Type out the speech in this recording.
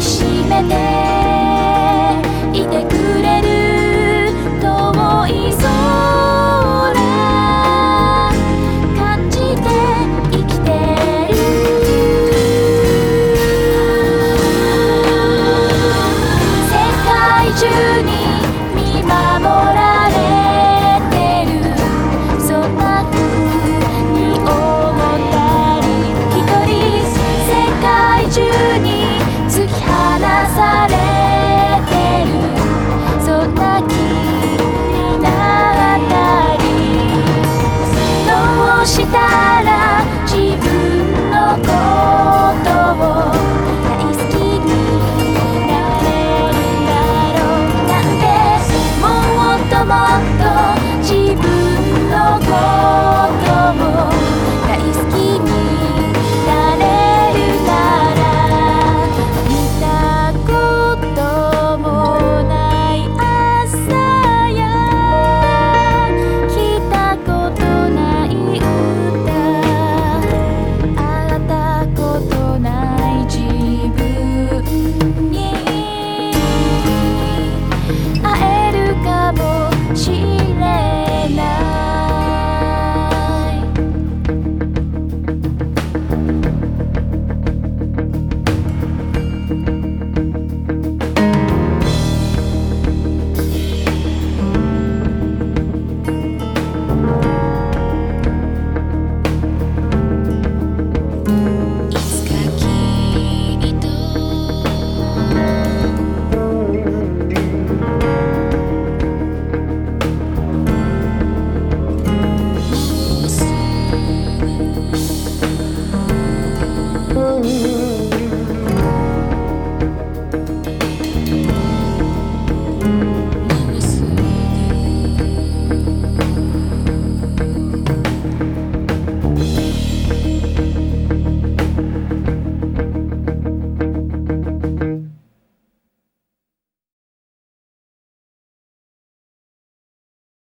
抱きしめて